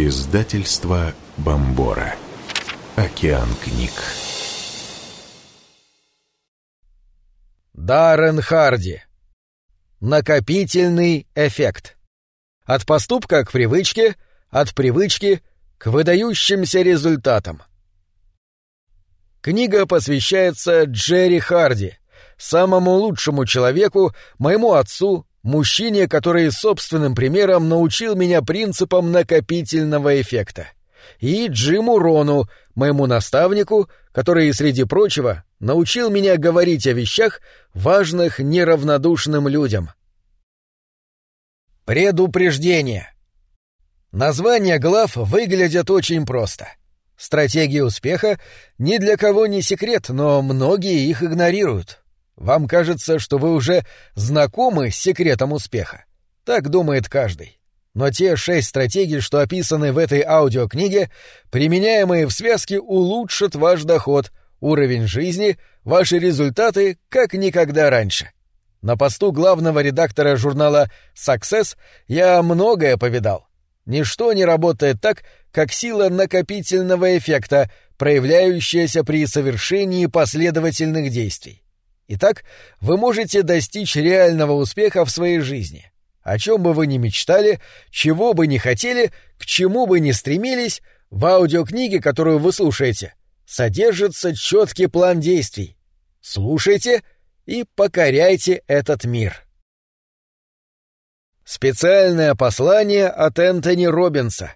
Издательство Бомбора. Океан книг. Даррен Харди. Накопительный эффект. От поступка к привычке, от привычки к выдающимся результатам. Книга посвящается Джерри Харди, самому лучшему человеку, моему отцу, мужчине, который собственным примером научил меня принципам накопительного эффекта. И Джиму Рону, моему наставнику, который, среди прочего, научил меня говорить о вещах, важных неравнодушным людям. Предупреждение. Названия глав выглядят очень просто. Стратегия успеха ни для кого не секрет, но многие их игнорируют. Вам кажется, что вы уже знакомы с секретом успеха. Так думает каждый. Но те шесть стратегий, что описаны в этой аудиокниге, применяемые в связке, улучшат ваш доход, уровень жизни, ваши результаты как никогда раньше. На посту главного редактора журнала «Success» я многое повидал. Ничто не работает так, как сила накопительного эффекта, проявляющаяся при совершении последовательных действий. Итак, вы можете достичь реального успеха в своей жизни. О чем бы вы ни мечтали, чего бы ни хотели, к чему бы ни стремились, в аудиокниге, которую вы слушаете, содержится четкий план действий. Слушайте и покоряйте этот мир. Специальное послание от Энтони Робинса.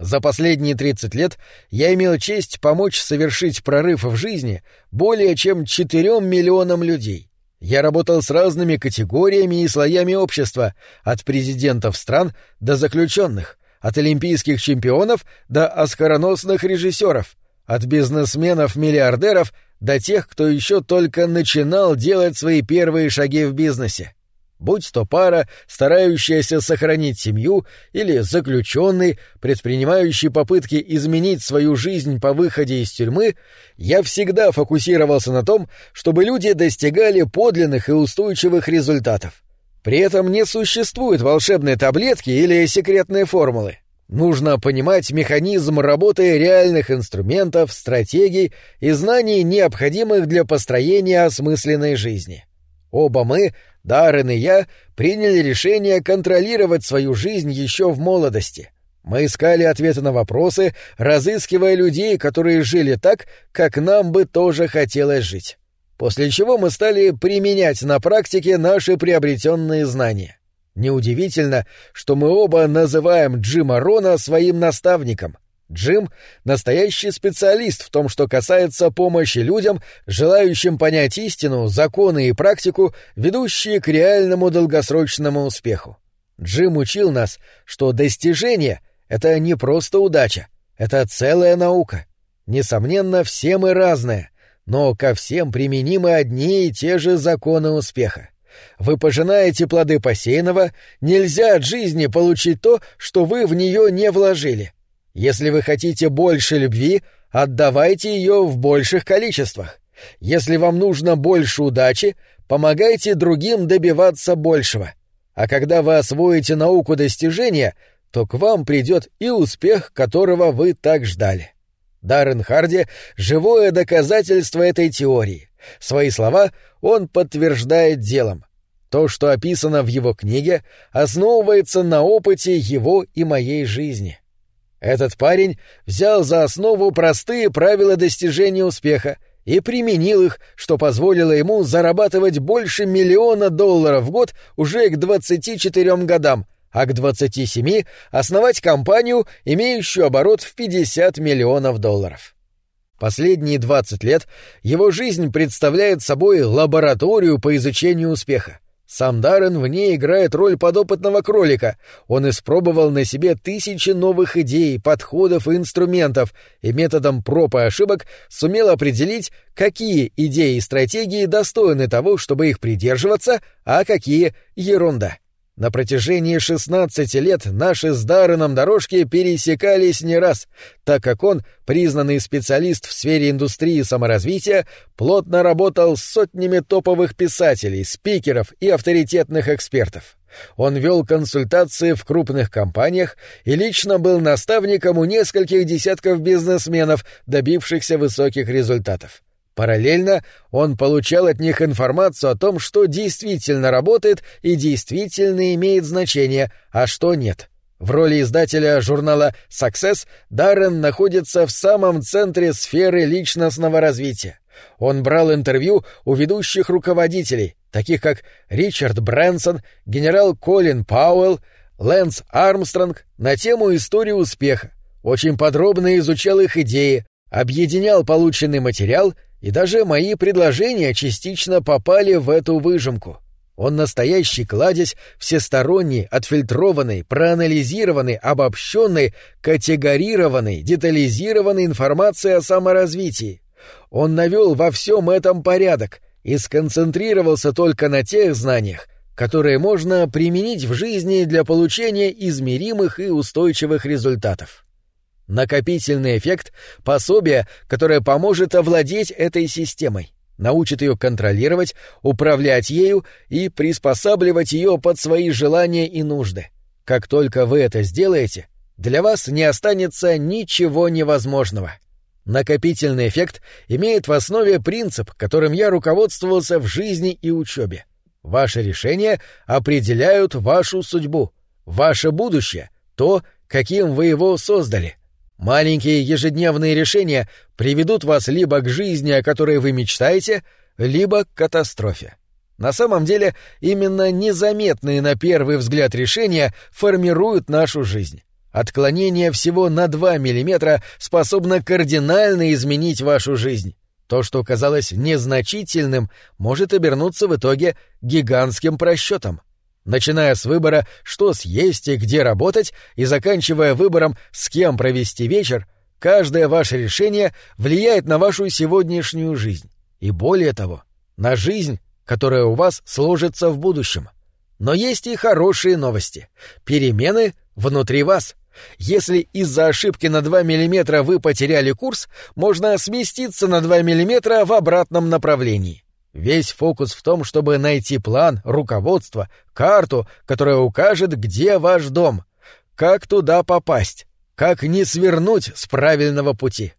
За последние 30 лет я имел честь помочь совершить прорыв в жизни более чем 4 миллионам людей. Я работал с разными категориями и слоями общества, от президентов стран до заключенных, от олимпийских чемпионов до оскароносных режиссеров, от бизнесменов-миллиардеров до тех, кто еще только начинал делать свои первые шаги в бизнесе будь то пара, старающаяся сохранить семью, или заключенный, предпринимающий попытки изменить свою жизнь по выходе из тюрьмы, я всегда фокусировался на том, чтобы люди достигали подлинных и устойчивых результатов. При этом не существует волшебной таблетки или секретной формулы. Нужно понимать механизм работы реальных инструментов, стратегий и знаний, необходимых для построения осмысленной жизни. Оба мы — Даррен и я приняли решение контролировать свою жизнь еще в молодости. Мы искали ответы на вопросы, разыскивая людей, которые жили так, как нам бы тоже хотелось жить. После чего мы стали применять на практике наши приобретенные знания. Неудивительно, что мы оба называем Джима Рона своим наставником — Джим — настоящий специалист в том, что касается помощи людям, желающим понять истину, законы и практику, ведущие к реальному долгосрочному успеху. Джим учил нас, что достижение — это не просто удача, это целая наука. Несомненно, все мы разные, но ко всем применимы одни и те же законы успеха. Вы пожинаете плоды посеянного, нельзя от жизни получить то, что вы в нее не вложили — если вы хотите больше любви, отдавайте ее в больших количествах. Если вам нужно больше удачи, помогайте другим добиваться большего. А когда вы освоите науку достижения, то к вам придет и успех, которого вы так ждали. Даррен Харди — живое доказательство этой теории. Свои слова он подтверждает делом. То, что описано в его книге, основывается на опыте его и моей жизни. Этот парень взял за основу простые правила достижения успеха и применил их, что позволило ему зарабатывать больше миллиона долларов в год уже к 24 годам, а к 27 основать компанию, имеющую оборот в 50 миллионов долларов. Последние 20 лет его жизнь представляет собой лабораторию по изучению успеха. Сам Даррен в ней играет роль подопытного кролика. Он испробовал на себе тысячи новых идей, подходов и инструментов, и методом проб и ошибок сумел определить, какие идеи и стратегии достойны того, чтобы их придерживаться, а какие — ерунда. На протяжении 16 лет наши с Дарреном дорожки пересекались не раз, так как он, признанный специалист в сфере индустрии саморазвития, плотно работал с сотнями топовых писателей, спикеров и авторитетных экспертов. Он вел консультации в крупных компаниях и лично был наставником у нескольких десятков бизнесменов, добившихся высоких результатов. Параллельно он получал от них информацию о том, что действительно работает и действительно имеет значение, а что нет. В роли издателя журнала Success Даррен находится в самом центре сферы личностного развития. Он брал интервью у ведущих руководителей, таких как Ричард Брэнсон, генерал Колин Пауэлл, Лэнс Армстронг, на тему истории успеха, очень подробно изучал их идеи, объединял полученный материал — и даже мои предложения частично попали в эту выжимку. Он настоящий кладезь всесторонний, отфильтрованный, проанализированный, обобщенный, категорированный, детализированной информации о саморазвитии. Он навел во всем этом порядок и сконцентрировался только на тех знаниях, которые можно применить в жизни для получения измеримых и устойчивых результатов. Накопительный эффект — пособие, которое поможет овладеть этой системой, научит ее контролировать, управлять ею и приспосабливать ее под свои желания и нужды. Как только вы это сделаете, для вас не останется ничего невозможного. Накопительный эффект имеет в основе принцип, которым я руководствовался в жизни и учебе. Ваши решения определяют вашу судьбу, ваше будущее, то, каким вы его создали. Маленькие ежедневные решения приведут вас либо к жизни, о которой вы мечтаете, либо к катастрофе. На самом деле, именно незаметные на первый взгляд решения формируют нашу жизнь. Отклонение всего на 2 мм способно кардинально изменить вашу жизнь. То, что казалось незначительным, может обернуться в итоге гигантским просчетом начиная с выбора, что съесть и где работать, и заканчивая выбором, с кем провести вечер, каждое ваше решение влияет на вашу сегодняшнюю жизнь. И более того, на жизнь, которая у вас сложится в будущем. Но есть и хорошие новости. Перемены внутри вас. Если из-за ошибки на 2 мм вы потеряли курс, можно сместиться на 2 мм в обратном направлении. Весь фокус в том, чтобы найти план, руководство, карту, которая укажет, где ваш дом, как туда попасть, как не свернуть с правильного пути.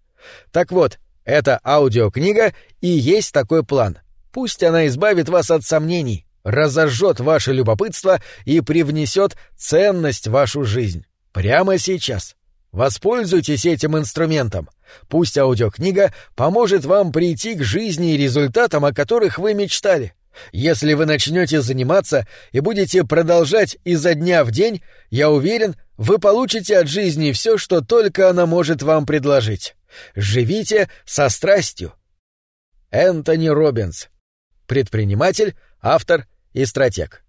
Так вот, эта аудиокнига и есть такой план. Пусть она избавит вас от сомнений, разожжет ваше любопытство и привнесет ценность в вашу жизнь. Прямо сейчас. Воспользуйтесь этим инструментом. Пусть аудиокнига поможет вам прийти к жизни и результатам, о которых вы мечтали. Если вы начнете заниматься и будете продолжать изо дня в день, я уверен, вы получите от жизни все, что только она может вам предложить. Живите со страстью. Энтони Робинс. Предприниматель, автор и стратег.